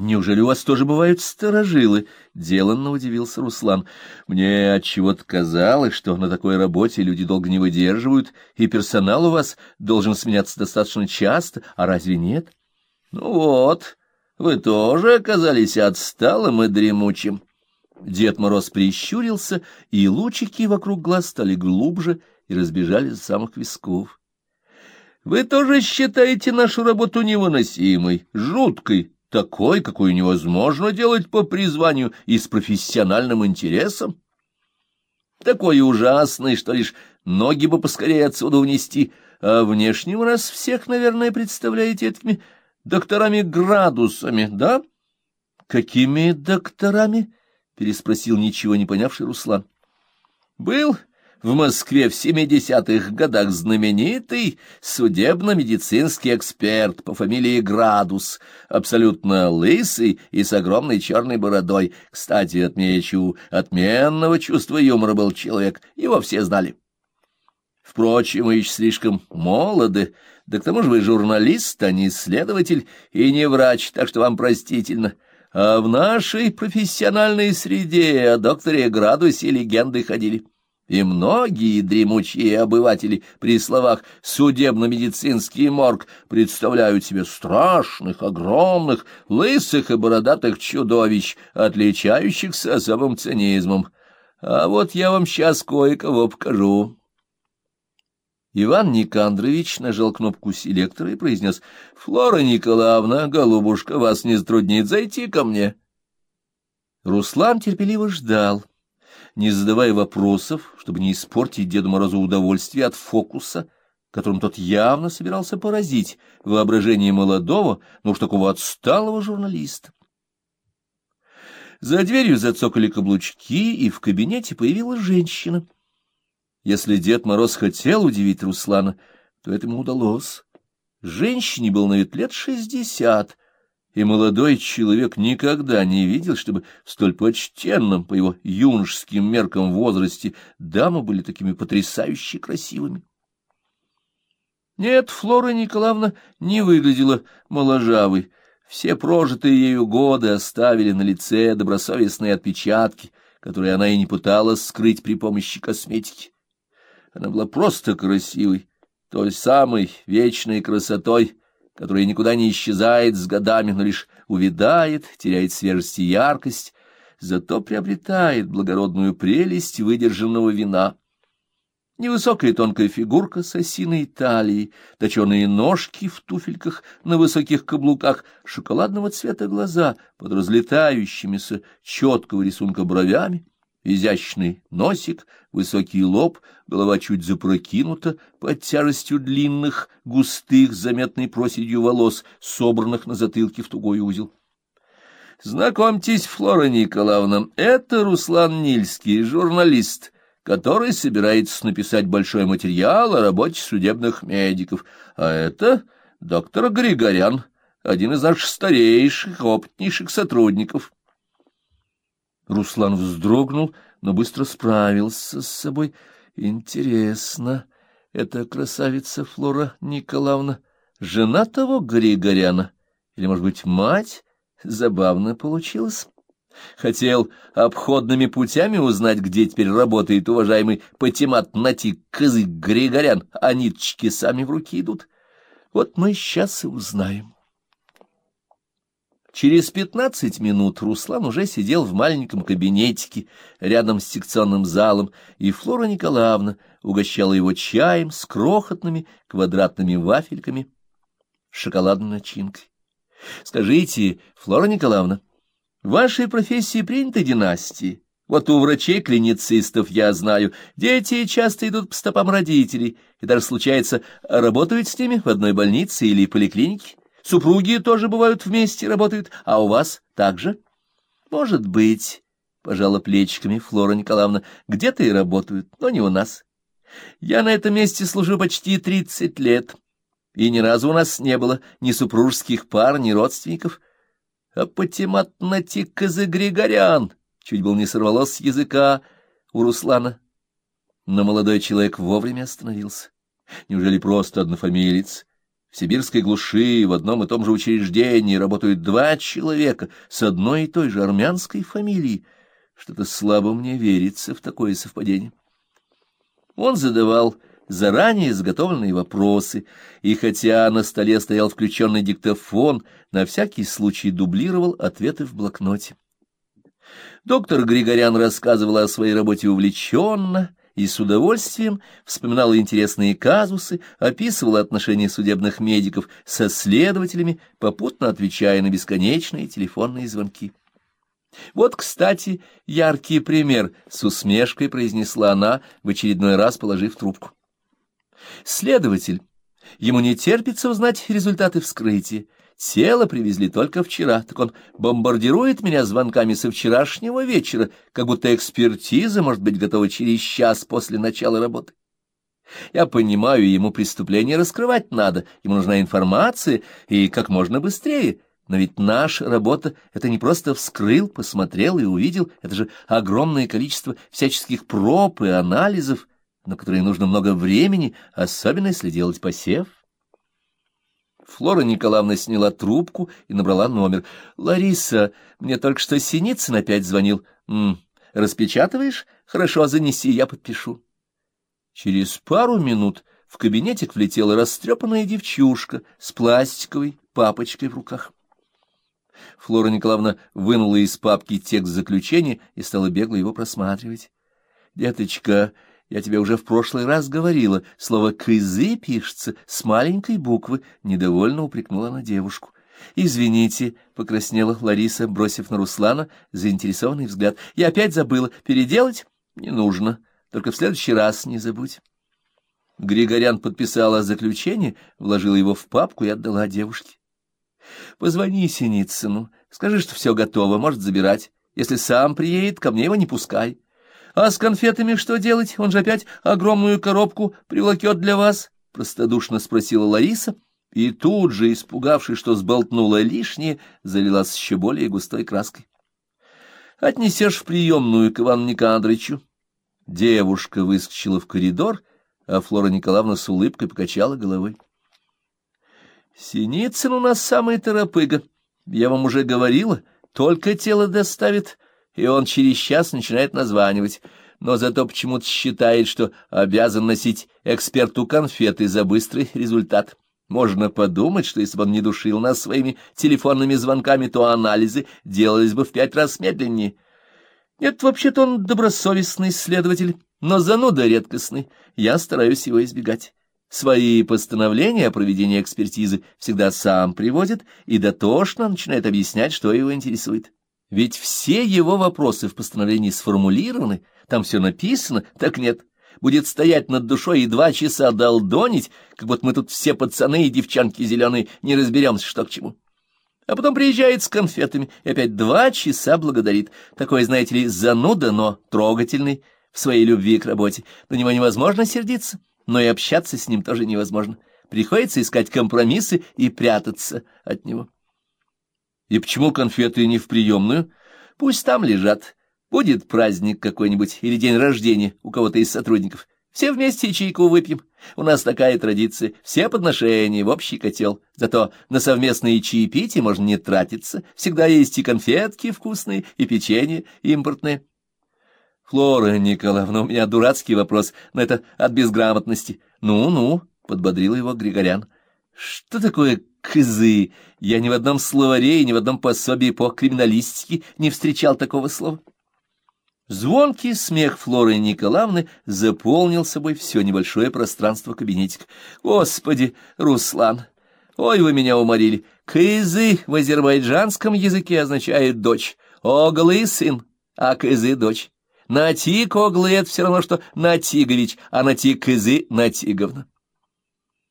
Неужели у вас тоже бывают сторожилы? Деланно удивился Руслан. Мне от чего-то казалось, что на такой работе люди долго не выдерживают, и персонал у вас должен сменяться достаточно часто, а разве нет? Ну вот, вы тоже оказались отсталым и дремучим. Дед Мороз прищурился, и лучики вокруг глаз стали глубже и разбежались до самых висков. Вы тоже считаете нашу работу невыносимой, жуткой, такой, какую невозможно делать по призванию и с профессиональным интересом? Такой ужасный, что лишь ноги бы поскорее отсюда унести, а внешним раз всех, наверное, представляете этими докторами-градусами, да? — Какими докторами? — переспросил ничего не понявший Руслан. — Был в Москве в 70-х годах знаменитый судебно-медицинский эксперт по фамилии Градус, абсолютно лысый и с огромной черной бородой. Кстати, отмечу, отменного чувства юмора был человек, его все знали. Впрочем, вы еще слишком молоды, да к тому же вы журналист, а не исследователь и не врач, так что вам простительно. А в нашей профессиональной среде о докторе Градусе легенды ходили и многие дремучие обыватели при словах «судебно-медицинский морг» представляют себе страшных, огромных, лысых и бородатых чудовищ, отличающихся особым цинизмом. А вот я вам сейчас кое-кого покажу. Иван Никандрович нажал кнопку селектора и произнес «Флора Николаевна, голубушка, вас не затруднит зайти ко мне». Руслан терпеливо ждал не задавая вопросов, чтобы не испортить Деду Морозу удовольствие от фокуса, которым тот явно собирался поразить воображение молодого, но уж такого отсталого журналиста. За дверью зацокали каблучки, и в кабинете появилась женщина. Если Дед Мороз хотел удивить Руслана, то это ему удалось. Женщине был на вид лет шестьдесят, и молодой человек никогда не видел, чтобы в столь почтенном, по его юношеским меркам возрасте, дамы были такими потрясающе красивыми. Нет, Флора Николаевна не выглядела моложавой. Все прожитые ею годы оставили на лице добросовестные отпечатки, которые она и не пыталась скрыть при помощи косметики. Она была просто красивой, той самой вечной красотой, которая никуда не исчезает с годами, но лишь увядает, теряет свежесть и яркость, зато приобретает благородную прелесть выдержанного вина. Невысокая тонкая фигурка с осиной талией, точеные ножки в туфельках на высоких каблуках, шоколадного цвета глаза под разлетающимися четкого рисунка бровями, изящный носик, высокий лоб, голова чуть запрокинута под тяжестью длинных, густых, заметной проседью волос, собранных на затылке в тугой узел. Знакомьтесь, Флора Николаевна, это Руслан Нильский, журналист, который собирается написать большой материал о работе судебных медиков, а это доктор Григорян, один из наших старейших, опытнейших сотрудников. Руслан вздрогнул, но быстро справился с собой. Интересно, эта красавица Флора Николаевна жена того Григоряна? Или, может быть, мать? Забавно получилось. Хотел обходными путями узнать, где теперь работает уважаемый Патимат Натик Кызык Григорян, а ниточки сами в руки идут. Вот мы сейчас и узнаем. Через пятнадцать минут Руслан уже сидел в маленьком кабинетике рядом с секционным залом, и Флора Николаевна угощала его чаем с крохотными квадратными вафельками шоколадной начинкой. — Скажите, Флора Николаевна, в вашей профессии приняты династии? Вот у врачей-клиницистов, я знаю, дети часто идут по стопам родителей, и даже, случается, работают с ними в одной больнице или поликлинике. Супруги тоже бывают вместе, работают, а у вас так же? Может быть, — пожала плечиками Флора Николаевна, — где-то и работают, но не у нас. Я на этом месте служу почти тридцать лет, и ни разу у нас не было ни супружеских пар, ни родственников. А Патиматнатик Григорян чуть был не сорвалось с языка у Руслана. Но молодой человек вовремя остановился. Неужели просто однофамилец? В сибирской глуши в одном и том же учреждении работают два человека с одной и той же армянской фамилией. Что-то слабо мне верится в такое совпадение. Он задавал заранее изготовленные вопросы, и хотя на столе стоял включенный диктофон, на всякий случай дублировал ответы в блокноте. Доктор Григорян рассказывал о своей работе увлеченно и с удовольствием, вспоминал интересные казусы, описывал отношения судебных медиков со следователями, попутно отвечая на бесконечные телефонные звонки. Вот, кстати, яркий пример, с усмешкой произнесла она, в очередной раз положив трубку. Следователь. Ему не терпится узнать результаты вскрытия. Тело привезли только вчера, так он бомбардирует меня звонками со вчерашнего вечера, как будто экспертиза может быть готова через час после начала работы. Я понимаю, ему преступление раскрывать надо, ему нужна информация, и как можно быстрее. Но ведь наша работа — это не просто вскрыл, посмотрел и увидел, это же огромное количество всяческих проб и анализов, на которые нужно много времени, особенно если делать посев. Флора Николаевна сняла трубку и набрала номер. — Лариса, мне только что Синицын опять звонил. Распечатываешь? Хорошо, занеси, я подпишу. Через пару минут в кабинетик влетела растрепанная девчушка с пластиковой папочкой в руках. Флора Николаевна вынула из папки текст заключения и стала бегло его просматривать. — Деточка, я тебе уже в прошлый раз говорила, слово «кызы» пишется с маленькой буквы, — недовольно упрекнула на девушку. — Извините, — покраснела Лариса, бросив на Руслана заинтересованный взгляд. — Я опять забыла. Переделать? Не нужно. Только в следующий раз не забудь. Григорян подписала заключение, вложила его в папку и отдала девушке. — Позвони Синицыну, скажи, что все готово, может забирать. Если сам приедет, ко мне его не пускай. А с конфетами что делать? Он же опять огромную коробку приволокет для вас? — простодушно спросила Лариса, и тут же, испугавшись, что сболтнула лишнее, залилась еще более густой краской. — Отнесешь в приемную к Ивану Никандрычу. Девушка выскочила в коридор, а Флора Николаевна с улыбкой покачала головой. — Синицын у нас самый торопыга. Я вам уже говорила, только тело доставит, — и он через час начинает названивать, но зато почему-то считает, что обязан носить эксперту конфеты за быстрый результат. Можно подумать, что если бы он не душил нас своими телефонными звонками, то анализы делались бы в пять раз медленнее. Нет, вообще-то он добросовестный исследователь, но зануда редкостный. Я стараюсь его избегать. Свои постановления о проведении экспертизы всегда сам приводит и дотошно начинает объяснять, что его интересует. Ведь все его вопросы в постановлении сформулированы, там все написано, так нет. Будет стоять над душой и два часа долдонить, как будто мы тут все пацаны и девчонки зеленые не разберемся, что к чему. А потом приезжает с конфетами и опять два часа благодарит. Такой, знаете ли, зануда, но трогательный в своей любви к работе. На него невозможно сердиться, но и общаться с ним тоже невозможно. Приходится искать компромиссы и прятаться от него. И почему конфеты не в приемную? Пусть там лежат. Будет праздник какой-нибудь или день рождения у кого-то из сотрудников. Все вместе чайку выпьем. У нас такая традиция. Все подношения в общий котел. Зато на совместные чаепития можно не тратиться. Всегда есть и конфетки вкусные, и печенье импортное. Флора Николаевна, у меня дурацкий вопрос, но это от безграмотности. Ну-ну, — подбодрил его Григорян. Что такое кызы? Я ни в одном словаре и ни в одном пособии по криминалистике не встречал такого слова. Звонкий смех Флоры Николаевны заполнил собой все небольшое пространство кабинетика. Господи, Руслан, ой, вы меня уморили. Кызы в азербайджанском языке означает «дочь», оглы — сын, а кызы — дочь. Натик оглы — это все равно, что Натигович, а Натик кызы — Натиговна.